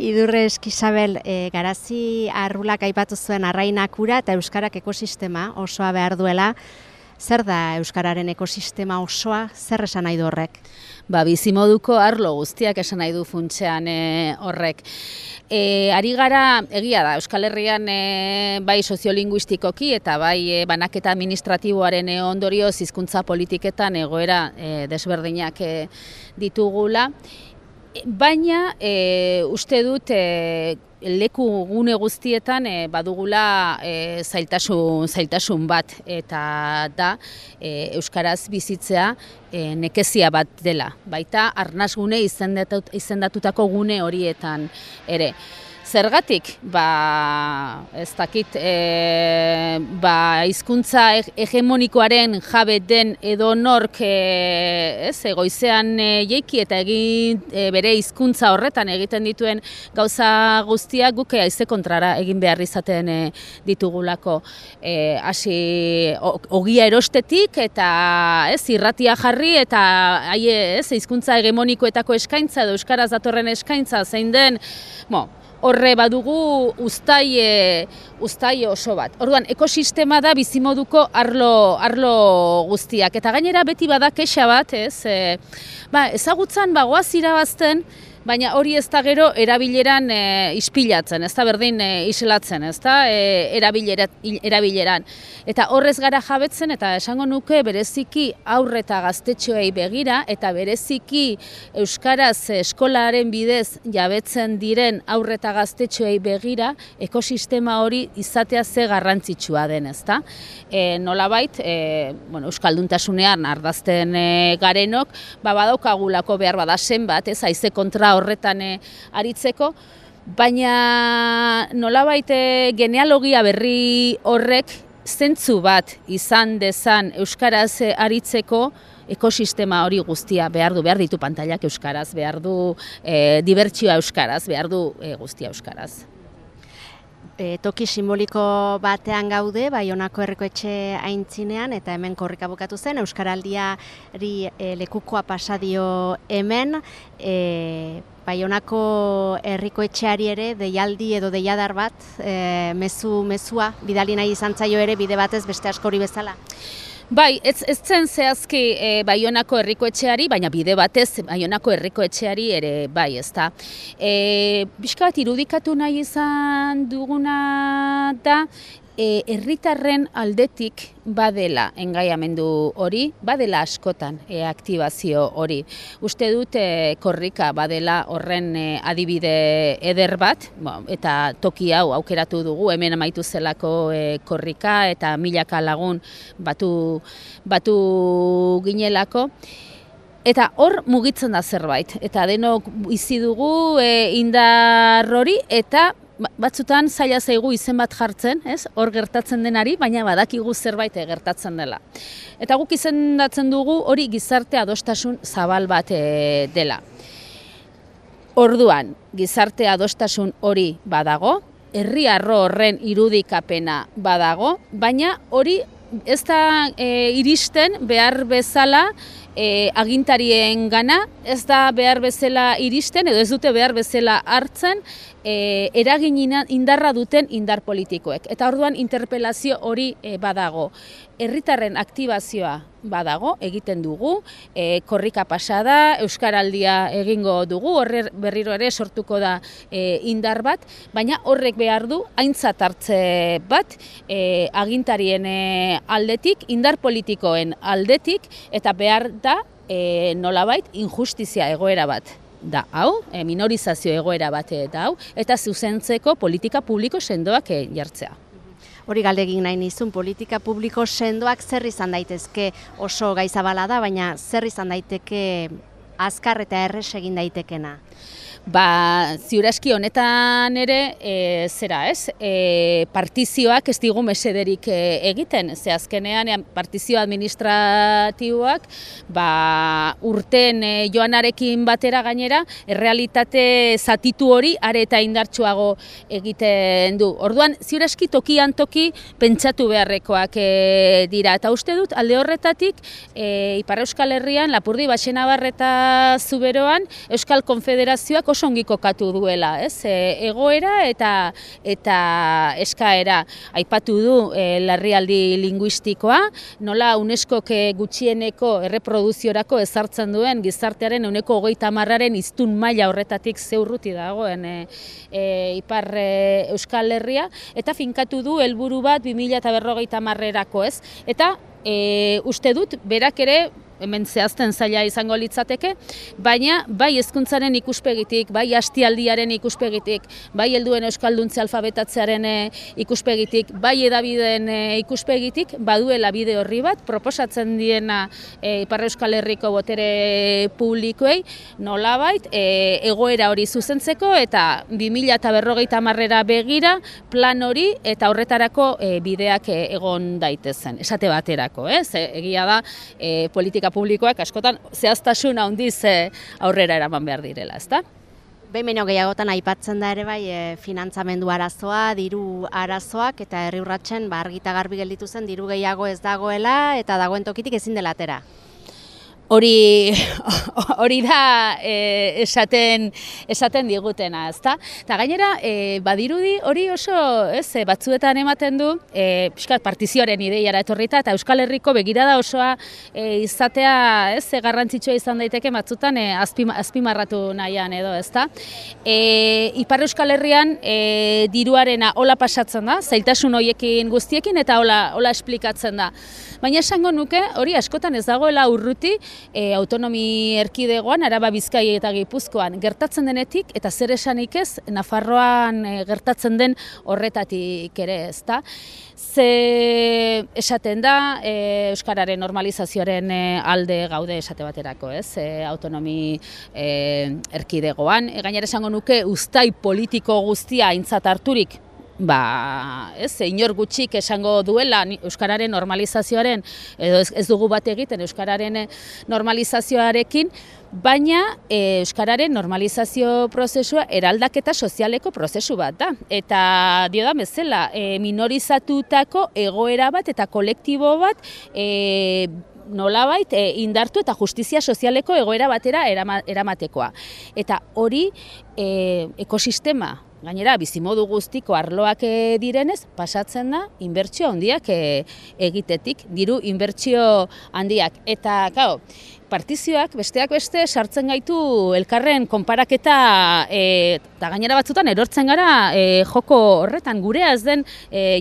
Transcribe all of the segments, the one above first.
Idurre eskizabel, e, garazi arrulak aipatu zuen arrainakura eta Euskarak ekosistema osoa behar duela. Zer da Euskararen ekosistema osoa, zer esan nahi du horrek? Ba, bizimoduko arlo guztiak esan nahi du funtsean e, horrek. E, ari gara, egia da, Euskal Herrian e, bai soziolinguistikoki eta bai e, banaketa administratiboaren e, ondorio hizkuntza politiketan egoera e, desberdinak e, ditugula. Baina e, uste dut e, leku gune guztietan e, badugula e, zailtasun, zailtasun bat eta da e, Euskaraz bizitzea e, nekezia bat dela. Baita arnazgune izendatutako gune horietan ere. Zergatik, ba, ez dakit, e, ba, izkuntza hegemonikoaren jabe den edo nork e, ez, egoizean e, jeiki eta egin e, bere hizkuntza horretan egiten dituen gauza guztiak guke aize kontrara egin behar izaten e, ditugulako. E, hasi ogia erostetik eta ez, irratia jarri eta haie, ez, hizkuntza hegemonikoetako eskaintza edo euskaraz datorren eskaintza zein den, mo, horre badugu uztai, uztai oso bat. Orduan, ekosistema da bizimoduko arlo, arlo guztiak. Eta gainera beti bada kexa bat, ez? E, ba, ezagutzan bagoaz irabazten, baina hori ez da gero erabileran e, ispilatzen, ez da berdin e, islatzen, ez da e, erabileran. Eta horrez gara jabetzen, eta esango nuke bereziki aurreta gaztetxoei begira, eta bereziki Euskaraz eskolaren bidez jabetzen diren aurreta gaztetxoei begira, ekosistema hori izatea ze garrantzitsua den, ez da. E, nola bait, e, bueno, Euskalduntasunean ardazten e, garenok, ba, badaukagulako behar badasen bat, ez, aize kontra horretan eh, aritzeko, baina nolabait eh, genealogia berri horrek zentzu bat izan dezan euskaraz eh, aritzeko ekosistema hori guztia behar du, behar ditu pantailak euskaraz, behar du e, dibertsioa euskaraz, behar du guztia euskaraz e, toki simboliko batean gaude, bai honako errekoetxe aintzinean, eta hemen korrika bukatu zen, Euskaraldiari e, lekukoa pasadio hemen, e, bai honako errikoetxeari ere, deialdi edo deiadar bat, e, mezu, mezua, bidali nahi izan zaio ere, bide batez beste askori bezala. Bai, ez, ez zen zehazki e, Baionako herriko etxeari, baina bide batez Baionako herriko etxeari ere bai, ezta. E, Bizka bat irudikatu nahi izan duguna da, e, herritarren aldetik badela engaiamendu hori, badela askotan e, aktibazio hori. Uste dut e, korrika badela horren e, adibide eder bat, eta toki hau aukeratu dugu, hemen amaitu zelako e, korrika eta milaka lagun batu, batu ginelako. Eta hor mugitzen da zerbait, eta denok izi dugu e, indar hori, eta batzutan zaila zaigu izen bat jartzen, ez? Hor gertatzen denari, baina badakigu zerbait gertatzen dela. Eta guk izendatzen dugu hori gizarte adostasun zabal bat e, dela. Orduan, gizarte adostasun hori badago, herri arro horren irudikapena badago, baina hori ez da e, iristen behar bezala e, agintarien gana, ez da behar bezala iristen edo ez dute behar bezala hartzen e, eragin indarra duten indar politikoek. Eta orduan interpelazio hori e, badago. Herritarren aktibazioa badago, egiten dugu, e, korrika pasada, Euskaraldia egingo dugu, horre berriro ere sortuko da e, indar bat, baina horrek behar du aintzat hartze bat e, agintarien e, aldetik, indar politikoen aldetik, eta behar da e, nolabait injustizia egoera bat da hau, e, minorizazio egoera bate da hau, eta zuzentzeko politika publiko sendoak e, jartzea. Hori galdegin nahi nizun, politika publiko sendoak zer izan daitezke oso gaizabala da, baina zer izan daiteke azkar eta errez egin daitekena? Ba, ziuraski honetan ere, e, zera ez, e, partizioak ez digu mesederik e, egiten, ze azkenean partizio administratiboak ba, urten e, joanarekin batera gainera, errealitate zatitu hori are eta indartsuago egiten du. Orduan, ziuraski tokian toki pentsatu beharrekoak e, dira, eta uste dut, alde horretatik, e, Ipar Euskal Herrian, Lapurdi, Baxena Barreta Zuberoan, Euskal Konfederazioak oso ongi kokatu duela, ez? E, egoera eta eta eskaera aipatu du e, larrialdi linguistikoa, nola UNESCO gutxieneko erreproduziorako ezartzen duen gizartearen uneko hogeita marraren iztun maila horretatik zeurruti dagoen e, e, ipar e, Euskal Herria, eta finkatu du helburu bat 2000 eta berrogeita marrerako, ez? Eta e, uste dut, berak ere, hemen zehazten zaila izango litzateke, baina bai hezkuntzaren ikuspegitik, bai hastialdiaren ikuspegitik, bai helduen euskalduntze alfabetatzearen eh, ikuspegitik, bai edabideen eh, ikuspegitik, baduela bide horri bat, proposatzen diena e, Ipar Euskal Herriko botere publikoei, nolabait, e, egoera hori zuzentzeko eta 2000 eta marrera begira plan hori eta horretarako bideak egon daitezen, esate baterako, ez? egia da, e, politika publikoak askotan zehaztasun handiz eh, aurrera eraman behar direla, ezta? Behin baino gehiagotan aipatzen da ere bai e, finantzamendu arazoa, diru arazoak eta herri urratzen ba, argita garbi gelditu zen diru gehiago ez dagoela eta dagoen tokitik ezin dela atera hori hori da e, esaten esaten digutena, ezta? Ta gainera e, badirudi hori oso, ez, e, batzuetan ematen du, eh pixkat partizioaren ideiara etorrita eta Euskal Herriko begirada osoa e, izatea, ez, e, garrantzitsua izan daiteke batzutan e, azpimarratu nahian edo, ezta? E, Ipar Euskal Herrian e, diruarena hola pasatzen da, zailtasun hoiekin guztiekin eta hola hola esplikatzen da. Baina esango nuke, hori askotan ez dagoela urruti, e, autonomi erkidegoan, araba bizkai eta gipuzkoan gertatzen denetik, eta zer esanik ez, Nafarroan e, gertatzen den horretatik ere ez da. Ze esaten da, e, Euskararen normalizazioaren e, alde gaude esate baterako, ez, e, autonomi e, erkidegoan. E, gainera esango nuke, ustai politiko guztia aintzat harturik, ba, ez, inor gutxik esango duela euskararen normalizazioaren edo ez, dugu bat egiten euskararen eh, normalizazioarekin, baina e, euskararen normalizazio prozesua eraldaketa sozialeko prozesu bat da. Eta dio da bezala, e, minorizatutako egoera bat eta kolektibo bat e, nolabait e, indartu eta justizia sozialeko egoera batera eramatekoa. Eta hori e, ekosistema Gainera, bizimodu guztiko arloak eh, direnez, pasatzen da, inbertsio handiak eh, egitetik, diru inbertsio handiak. Eta, gau, partizioak, besteak beste, sartzen gaitu elkarren konparaketa eh, eta gainera batzutan erortzen gara joko horretan, gurea ez den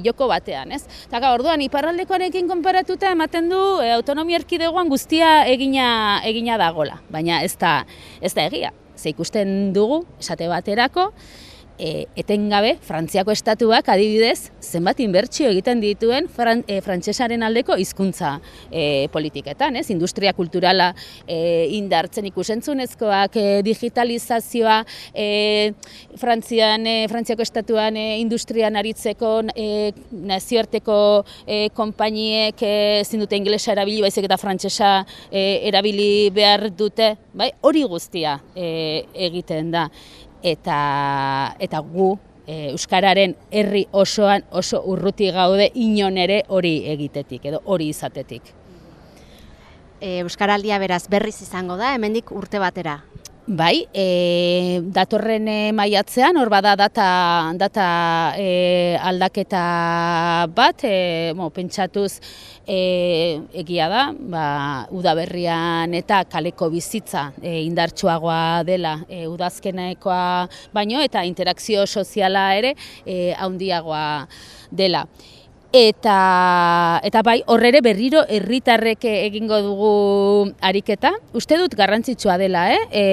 joko batean, ez? Eta, gau, orduan, iparraldekoarekin konparatuta ematen du e, autonomia erkidegoan guztia egina, egina dagola, baina ez da, ez da egia. Ze ikusten dugu, esate baterako, e, etengabe Frantziako estatuak adibidez zenbat inbertsio egiten dituen fran, e, frantsesaren aldeko hizkuntza e, politiketan, ez? Industria kulturala e, indartzen ikusentzunezkoak, e, digitalizazioa, e, Frantzian, e, Frantziako estatuan e, industrian aritzeko e, nazioarteko e, konpainiek e, ezin dute inglesa erabili baizik eta frantsesa e, erabili behar dute, bai? Hori guztia e, egiten da eta eta gu e, euskararen herri osoan oso urruti gaude inon ere hori egitetik edo hori izatetik. E, euskaraldia beraz berriz izango da hemendik urte batera. Bai, e, datorren e, maiatzean, hor bada data, data e, aldaketa bat, e, mo, pentsatuz e, egia da, ba, udaberrian eta kaleko bizitza e, indartsuagoa dela e, udazkenaekoa baino eta interakzio soziala ere e, handiagoa dela eta eta bai horrere berriro herritarrek egingo dugu ariketa. Uste dut garrantzitsua dela, eh? E,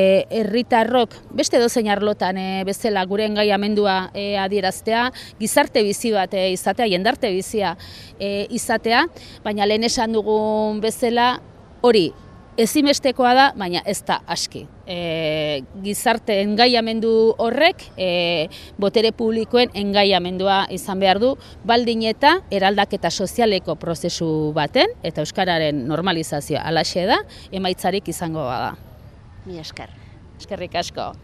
herritarrok beste dozein arlotan e, bezala gure engaiamendua e, adieraztea, gizarte bizi bat e, izatea, jendarte bizia e, izatea, baina lehen esan dugun bezala hori ezimestekoa da, baina ez da aski. E, gizarte engaiamendu horrek, e, botere publikoen engaiamendua izan behar du, baldin eta eraldaketa sozialeko prozesu baten, eta Euskararen normalizazioa alaxe da, emaitzarik izango bada. Mi esker. Eskerrik asko.